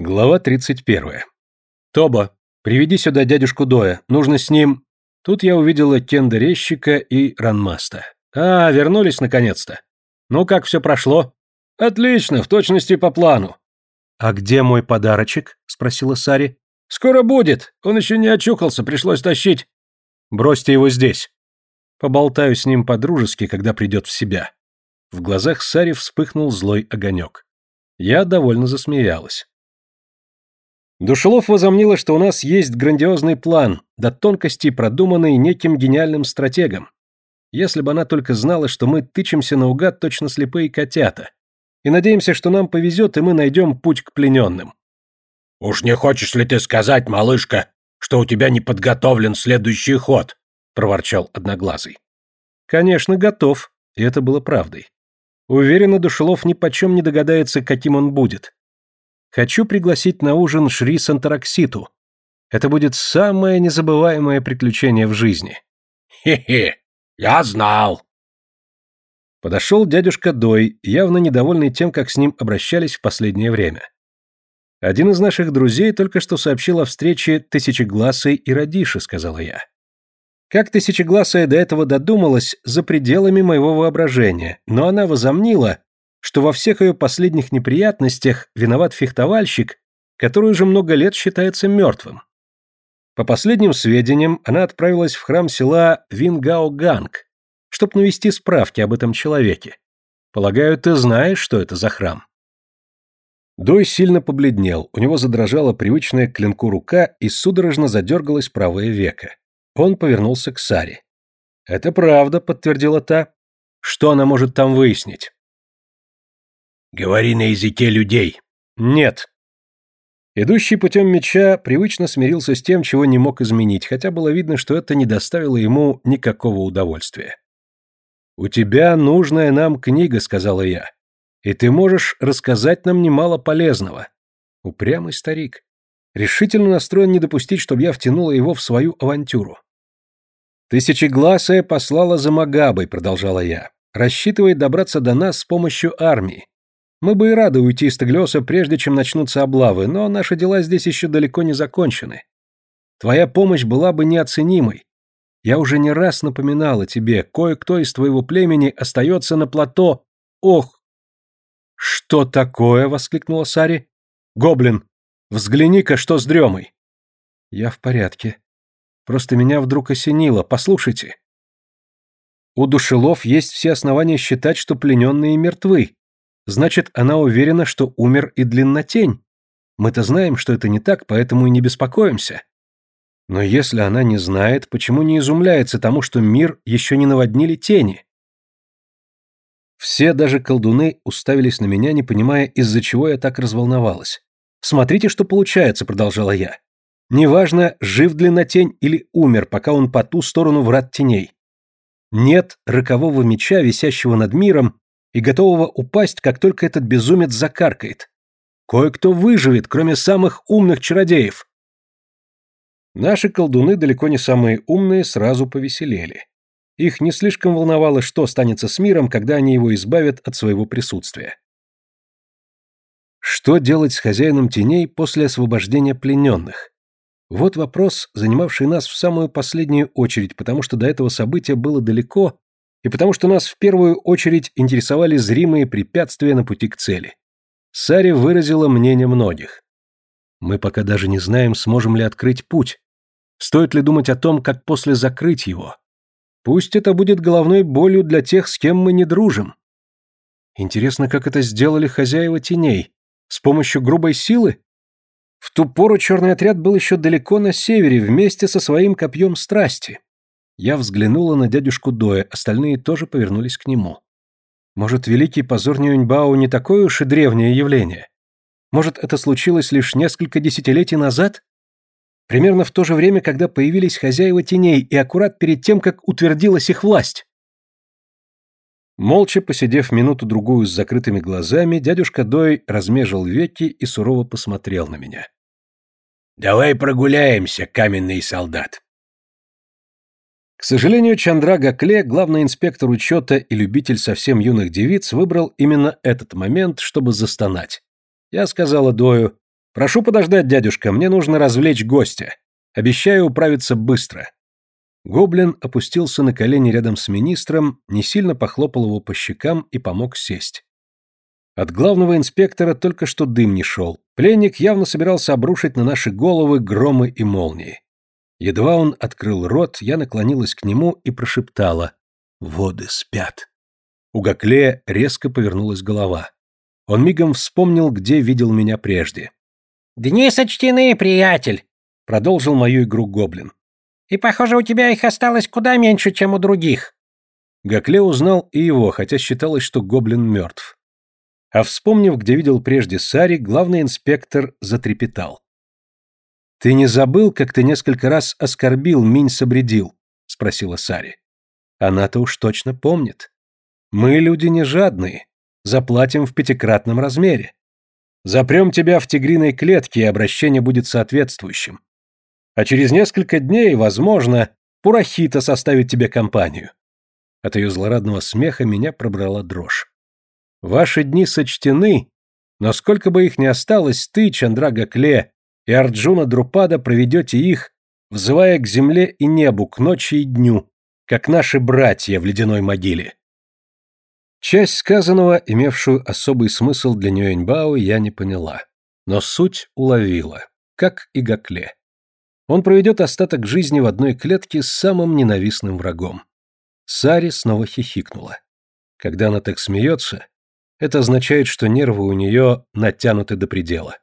Глава 31. «Тоба, приведи сюда дядюшку Доя, нужно с ним...» Тут я увидела Кенда Резчика и Ранмаста. «А, вернулись наконец-то. Ну, как все прошло?» «Отлично, в точности по плану». «А где мой подарочек?» — спросила Сари. «Скоро будет. Он еще не очухался, пришлось тащить». «Бросьте его здесь». Поболтаю с ним по-дружески, когда придет в себя. В глазах Сари вспыхнул злой огонек. Я довольно засмеялась. Душелов возомнила, что у нас есть грандиозный план, до тонкости продуманный неким гениальным стратегом. Если бы она только знала, что мы тычемся наугад точно слепые котята, и надеемся, что нам повезет, и мы найдем путь к плененным. «Уж не хочешь ли ты сказать, малышка, что у тебя не подготовлен следующий ход?» — проворчал Одноглазый. «Конечно, готов», и это было правдой. Уверена, Душелов ни почем не догадается, каким он будет. Хочу пригласить на ужин Шри Сантаракситу. Это будет самое незабываемое приключение в жизни. Хе-хе, я знал. Подошел дядюшка Дой, явно недовольный тем, как с ним обращались в последнее время. Один из наших друзей только что сообщил о встрече Тысячегласой и Радиши, сказала я. Как Тысячегласая до этого додумалась, за пределами моего воображения, но она возомнила, что во всех ее последних неприятностях виноват фехтовальщик, который уже много лет считается мертвым. По последним сведениям, она отправилась в храм села Вингао-Ганг, чтобы навести справки об этом человеке. Полагаю, ты знаешь, что это за храм? Дой сильно побледнел, у него задрожала привычная к клинку рука и судорожно задергалось правое веко. Он повернулся к Саре. «Это правда», — подтвердила та. «Что она может там выяснить?» Говори на языке людей. Нет. Идущий путем меча привычно смирился с тем, чего не мог изменить, хотя было видно, что это не доставило ему никакого удовольствия. «У тебя нужная нам книга», — сказала я. «И ты можешь рассказать нам немало полезного». Упрямый старик. Решительно настроен не допустить, чтобы я втянула его в свою авантюру. «Тысячегласая послала за Магабой», — продолжала я, рассчитывает добраться до нас с помощью армии. Мы бы и рады уйти из Таглиоса, прежде чем начнутся облавы, но наши дела здесь еще далеко не закончены. Твоя помощь была бы неоценимой. Я уже не раз напоминала тебе, кое-кто из твоего племени остается на плато. Ох! Что такое? воскликнула Сари. Гоблин, взгляни-ка, что с дремой. Я в порядке. Просто меня вдруг осенило. Послушайте. У душелов есть все основания считать, что плененные мертвы. Значит, она уверена, что умер и длиннотень. Мы-то знаем, что это не так, поэтому и не беспокоимся. Но если она не знает, почему не изумляется тому, что мир еще не наводнили тени? Все, даже колдуны, уставились на меня, не понимая, из-за чего я так разволновалась. «Смотрите, что получается», — продолжала я. «Неважно, жив длиннотень или умер, пока он по ту сторону врат теней. Нет рокового меча, висящего над миром, и готового упасть, как только этот безумец закаркает. Кое-кто выживет, кроме самых умных чародеев. Наши колдуны, далеко не самые умные, сразу повеселели. Их не слишком волновало, что станется с миром, когда они его избавят от своего присутствия. Что делать с хозяином теней после освобождения плененных? Вот вопрос, занимавший нас в самую последнюю очередь, потому что до этого события было далеко, и потому что нас в первую очередь интересовали зримые препятствия на пути к цели. Сари выразила мнение многих. Мы пока даже не знаем, сможем ли открыть путь. Стоит ли думать о том, как после закрыть его? Пусть это будет головной болью для тех, с кем мы не дружим. Интересно, как это сделали хозяева теней? С помощью грубой силы? В ту пору черный отряд был еще далеко на севере, вместе со своим копьем страсти. Я взглянула на дядюшку Доя, остальные тоже повернулись к нему. Может, великий позор Нюньбао не такое уж и древнее явление? Может, это случилось лишь несколько десятилетий назад? Примерно в то же время, когда появились хозяева теней, и аккурат перед тем, как утвердилась их власть. Молча посидев минуту-другую с закрытыми глазами, дядюшка Дой размежил веки и сурово посмотрел на меня. «Давай прогуляемся, каменный солдат. К сожалению, Чандра Гакле, главный инспектор учета и любитель совсем юных девиц, выбрал именно этот момент, чтобы застонать. Я сказала Дою, Прошу подождать, дядюшка, мне нужно развлечь гостя. Обещаю управиться быстро. Гоблин опустился на колени рядом с министром, не сильно похлопал его по щекам и помог сесть. От главного инспектора только что дым не шел. Пленник явно собирался обрушить на наши головы громы и молнии. Едва он открыл рот, я наклонилась к нему и прошептала «Воды спят». У Гаклея резко повернулась голова. Он мигом вспомнил, где видел меня прежде. «Дни сочтены, приятель», — продолжил мою игру гоблин. «И, похоже, у тебя их осталось куда меньше, чем у других». Гакле узнал и его, хотя считалось, что гоблин мертв. А вспомнив, где видел прежде Сари, главный инспектор затрепетал. «Ты не забыл, как ты несколько раз оскорбил, Минь собредил?» — спросила Сари. «Она-то уж точно помнит. Мы люди не жадные, заплатим в пятикратном размере. Запрем тебя в тигриной клетке, и обращение будет соответствующим. А через несколько дней, возможно, Пурахита составит тебе компанию». От ее злорадного смеха меня пробрала дрожь. Ваши дни сочтены, но сколько бы их ни осталось, ты, Чандрага Кле, и Арджуна Друпада проведете их, взывая к земле и небу, к ночи и дню, как наши братья в ледяной могиле. Часть сказанного, имевшую особый смысл для Нюэньбао, я не поняла, но суть уловила, как и Гакле. Он проведет остаток жизни в одной клетке с самым ненавистным врагом. Сари снова хихикнула. Когда она так смеется, это означает, что нервы у нее натянуты до предела.